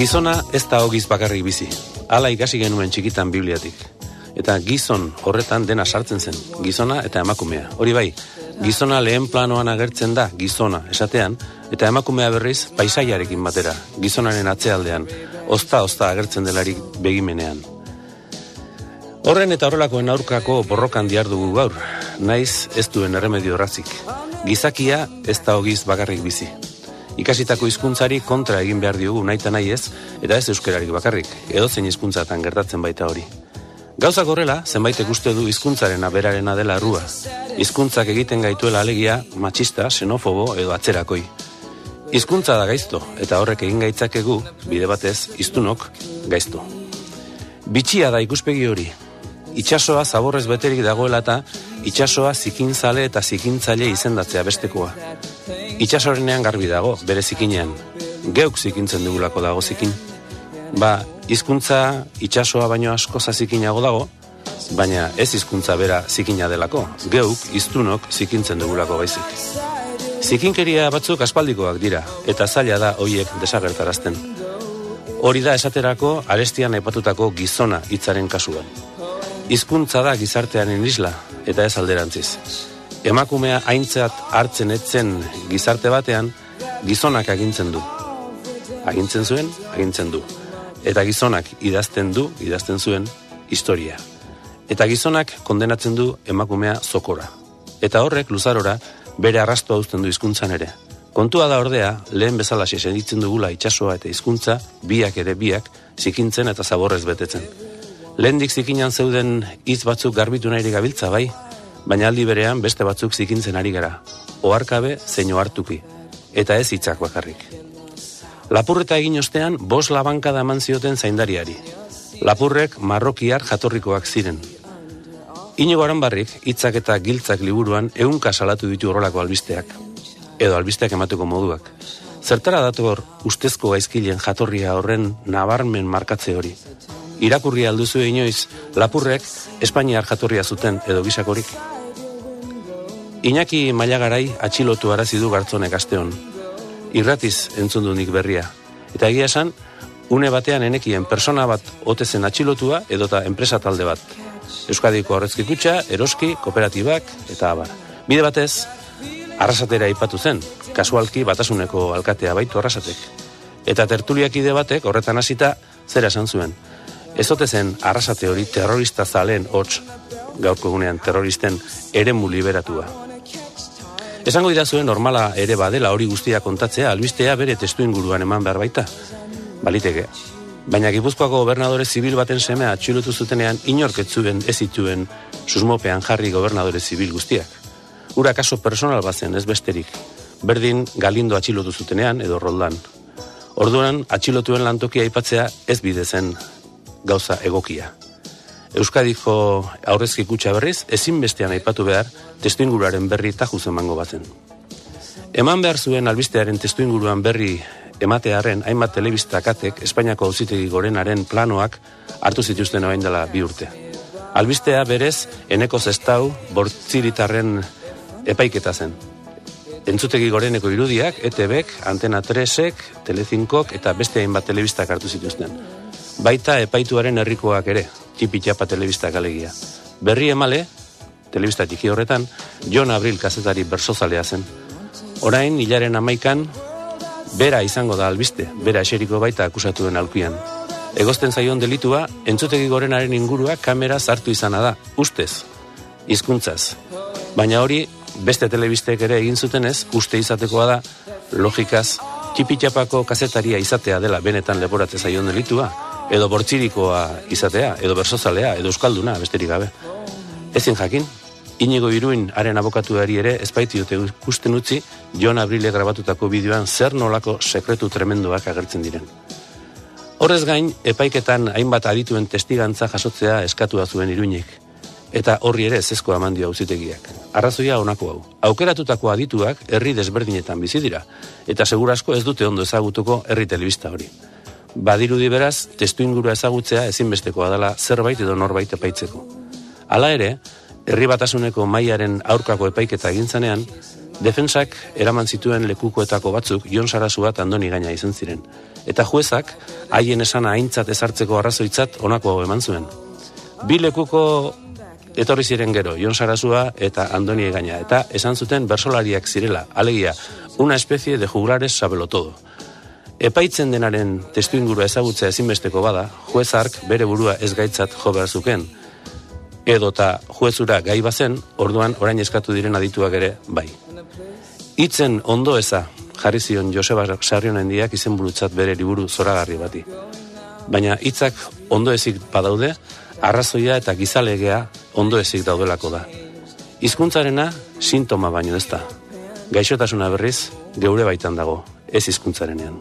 Gizona ez da ogiz bakarrik bizi. Hala ikasi genuen txikitan bibliatik. Eta gizon horretan dena sartzen zen. Gizona eta emakumea. Hori bai, gizona lehen planoan agertzen da gizona esatean, eta emakumea berriz paisaiarekin batera, gizonaren atzealdean, ozta-ozta agertzen delarik begimenean. Horren eta horrelakoen aurkako borrokan diardugu gaur, naiz ez duen erremedio razik. Gizakia ez da ogiz bakarrik bizi. Ikasitako hizkuntzari kontra egin behar diogu nahi nahi ez, eta ez euskerarik bakarrik, edo zein hizkuntzatan gertatzen baita hori. Gauzak horrela, zenbaitek uste du hizkuntzaren aberarena dela errua. Hizkuntzak egiten gaituela alegia, matxista, xenofobo edo atzerakoi. Hizkuntza da gaizto, eta horrek egin gaitzakegu, bide batez, iztunok, gaizto. Bitxia da ikuspegi hori. Itxasoa zaborrez beterik dagoela eta itxasoa zikintzale eta zikintzaile izendatzea bestekoa. Itxasorenean garbi dago, bere zikinean. Geuk zikintzen dugulako dago zikin. Ba, hizkuntza itsasoa baino asko zazikinago dago, baina ez hizkuntza bera zikina delako, geuk iztunok zikintzen dugulako baizik. Zikinkeria batzuk aspaldikoak dira, eta zaila da hoiek desagertarazten. Hori da esaterako arestian aipatutako gizona hitzaren kasuan. Hizkuntza da gizartearen isla, eta ez alderantziz. Emakumea aintzat hartzen etzen gizarte batean, gizonak agintzen du. Agintzen zuen, agintzen du eta gizonak idazten du, idazten zuen, historia. Eta gizonak kondenatzen du emakumea zokora. Eta horrek luzarora bere arrastoa uzten du hizkuntzan ere. Kontua da ordea, lehen bezala senitzen dugula itsasoa eta hizkuntza biak ere biak, zikintzen eta zaborrez betetzen. Lehendik zikinan zeuden hitz batzuk garbitu nahi gabiltza bai, baina aldi berean beste batzuk zikintzen ari gara. Oarkabe zein oartuki, eta ez hitzak bakarrik. Lapurreta egin ostean, bos labanka da eman zioten zaindariari. Lapurrek marrokiar jatorrikoak ziren. Inigo aranbarrik, hitzak eta giltzak liburuan ehunka salatu ditu horrelako albisteak. Edo albisteak emateko moduak. Zertara dator ustezko gaizkilen jatorria horren nabarmen markatze hori. Irakurri alduzu inoiz, lapurrek Espainiar jatorria zuten edo gisakorik. Iñaki mailagarai atxilotu arazi du gartzonek asteon irratiz entzun du nik berria. Eta egia esan, une batean enekien persona bat otezen atxilotua edota enpresa talde bat. Euskadiko horrezki kutsa, eroski, kooperatibak eta abar. Bide batez, arrasatera ipatu zen, kasualki batasuneko alkatea baitu arrasatek. Eta tertuliak ide batek horretan hasita zera esan zuen. Ez zen arrasate hori terrorista zalen hots, gaurko egunean terroristen eremu liberatua. Esango dira zuen normala ere badela hori guztia kontatzea, albistea bere testu inguruan eman behar baita. Baliteke. Baina Gipuzkoako gobernadore zibil baten semea atxilotu zutenean inorketzuen ez zituen susmopean jarri gobernadore zibil guztiak. Ura kaso personal bazen ez besterik. Berdin galindo atxilotu zutenean edo roldan. Orduan atxilotuen lantokia aipatzea ez bide zen gauza egokia. Euskadiko aurrezki kutsa berriz, ezin bestean aipatu behar, testu inguruaren berri eta emango batzen. Eman behar zuen albistearen testu inguruan berri ematearen hainbat telebistakatek Espainiako auzitegi gorenaren planoak hartu zituzten orain dela bi urte. Albistea berez, eneko zestau, bortziritarren epaiketa zen. Entzutegi goreneko irudiak, ETBek, Antena 3ek, Telezinkok eta beste hainbat telebistak hartu zituzten. Baita epaituaren herrikoak ere, tipi txapa telebista galegia. Berri emale, telebista txiki horretan, Jon Abril kazetari bersozalea zen. Orain, hilaren amaikan, bera izango da albiste, bera eseriko baita akusatuen alkuian. Egosten zaion delitua, entzutegi gorenaren ingurua kamera zartu izana da, ustez, hizkuntzaz. Baina hori, beste telebistek ere egin zutenez, uste izatekoa da, logikaz, txipitxapako kazetaria izatea dela benetan leporatze zaion delitua, edo bortzirikoa izatea, edo bersozalea, edo euskalduna, besterik gabe. Ezin jakin, inigo iruin haren abokatuari ere ezpaiti dute ikusten utzi Jon Abrile grabatutako bideoan zer nolako sekretu tremendoak agertzen diren. Horrez gain, epaiketan hainbat adituen testigantza jasotzea eskatu zuen iruinik. Eta horri ere ezezko amandio auzitegiak. Arrazoia honako hau. Aukeratutako adituak herri desberdinetan bizi dira eta segurasko ez dute ondo ezagutuko herri telebista hori badirudi beraz, testu ingurua ezagutzea ezinbestekoa dela zerbait edo norbait epaitzeko. Hala ere, herri batasuneko mailaren aurkako epaiketa egin zanean, Defensak eraman zituen lekukoetako batzuk Jon Sarasu bat andoni gaina izan ziren. Eta juezak haien esana aintzat ezartzeko arrazoitzat onako eman zuen. Bi lekuko etorri ziren gero, Jon Sarasua eta Andoni Egaina, eta esan zuten bersolariak zirela, alegia, una especie de juglares sabelo todo. Epaitzen denaren testu ingurua ezagutzea ezinbesteko bada, juezark bere burua ez gaitzat jo behar zuken, edota juezura gai bazen, orduan orain eskatu diren adituak ere bai. Itzen ondo eza, jarri zion Joseba Sarrion hendiak izen burutzat bere liburu zoragarri bati. Baina hitzak ondo ezik badaude, arrazoia eta gizalegea ondo ezik daudelako da. Hizkuntzarena sintoma baino ez da. Gaixotasuna berriz, geure baitan dago, ez hizkuntzarenean.